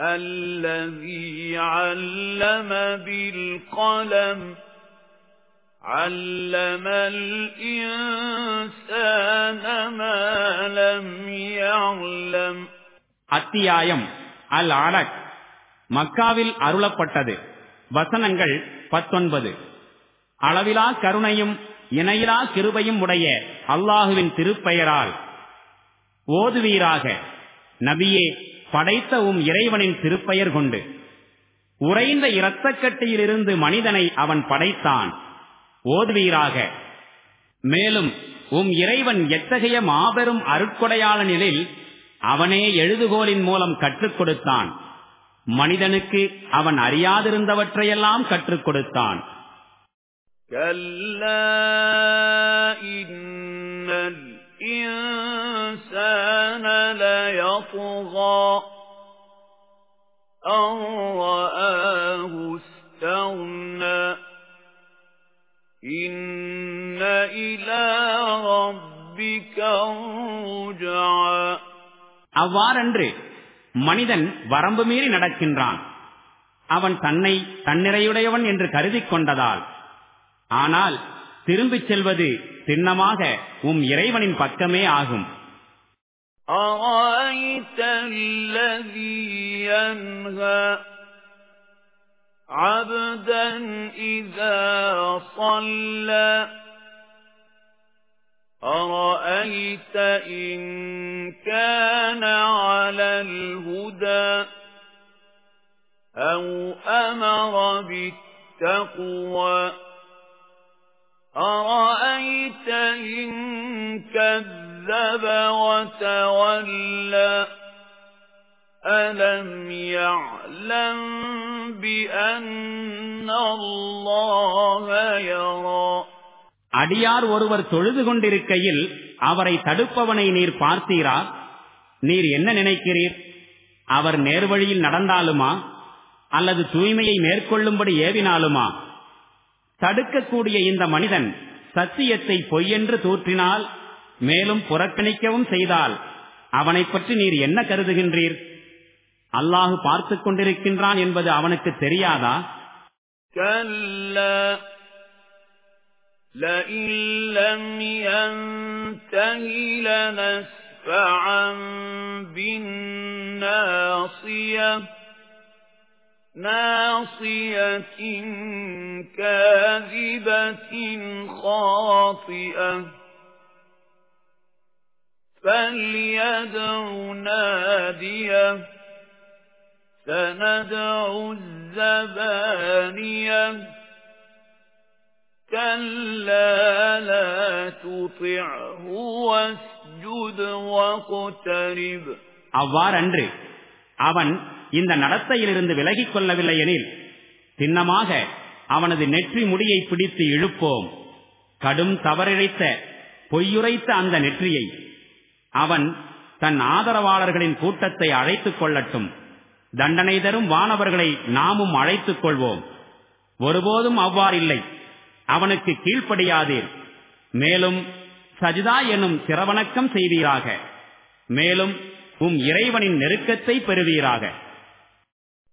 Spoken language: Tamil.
الذي علم بالقلم علم الإنسان ما لم يعلم அத்தியாயம் அல் அலக் மக்காவில் அருளப்பட்டது வசனங்கள் பத்தொன்பது அளவிலா கருணையும் இணையிலா கிருபையும் உடைய அல்லாஹுவின் திருப்பெயரால் ஓதுவீராக நபியே படைத்த உம் இறைவனின் திருப்பெயர் கொண்டு. உறைந்த இரத்தக்கட்டியிலிருந்து மனிதனை அவன் படைத்தான். ஓதுவீராக. மேலும் உம் இறைவன் எத்தகைய மாபெரும் அருட்கொடையாளனில் அவனே எழுதுகோலின் மூலம் கற்றுக் கொடுத்தான். மனிதனுக்கு அவன் அறியாதிருந்தவற்றையெல்லாம் கற்றுக் கொடுத்தான். الإنسان ليطغى أن رآه استغنى إن إلى ربك رجعا அவ்வாறன்று மனிதன் வரம்பு மீறி நடக்கின்றான் அவன் தன்னை தன்னிறையுடையவன் என்று கருதிக் கொண்டதால் ஆனால் திரும்பிச் செல்வது திண்ணமாக உம் இறைவனின் பக்கமே ஆகும் أرأيت الذي ينهى عبدا إذا صلى أرأيت إن كان على الهدى أو أمر بالتقوى أرأيت إن كذب وتولى ألم يعلم بأن الله يرى அடியார் ஒருவர் தொழுது கொண்டிருக்கையில் அவரை தடுப்பவனை நீர் பார்த்தீரா நீர் என்ன நினைக்கிறீர் அவர் நேர்வழியில் நடந்தாலுமா அல்லது தூய்மையை மேற்கொள்ளும்படி ஏவினாலுமா தடுக்கக்கூடிய இந்த மனிதன் சத்தியத்தை பொய்யென்று தூற்றினால் மேலும் புறக்கணிக்கவும் செய்தால் அவனை பற்றி நீர் என்ன கருதுகின்றீர் அல்லாஹு பார்த்து கொண்டிருக்கின்றான் என்பது அவனுக்கு தெரியாதா لئن لم ينته لنسفعا بالناصيه ناصية كاذبة خاطئة فليدع نادية سندع الزبانية كلا لا تطعه واسجد واقترب அவ்வாறன்று அவன் இந்த நடத்தையிலிருந்து விலகிக் கொள்ளவில்லை எனில் சின்னமாக அவனது நெற்றி முடியை பிடித்து இழுப்போம். கடும் தவறிழைத்த பொய்யுரைத்த அந்த நெற்றியை அவன் தன் ஆதரவாளர்களின் கூட்டத்தை அழைத்துக் கொள்ளட்டும். தண்டனை தரும் வானவர்களை நாமும் அழைத்துக் கொள்வோம். ஒருபோதும் அவ்வாறில்லை அவனுக்கு கீழ்ப்படியாதீர். மேலும் சஜிதா எனும் சிறவணக்கம் செய்வீராக. மேலும் உம் இறைவனின் நெருக்கத்தை பெறுவீராக.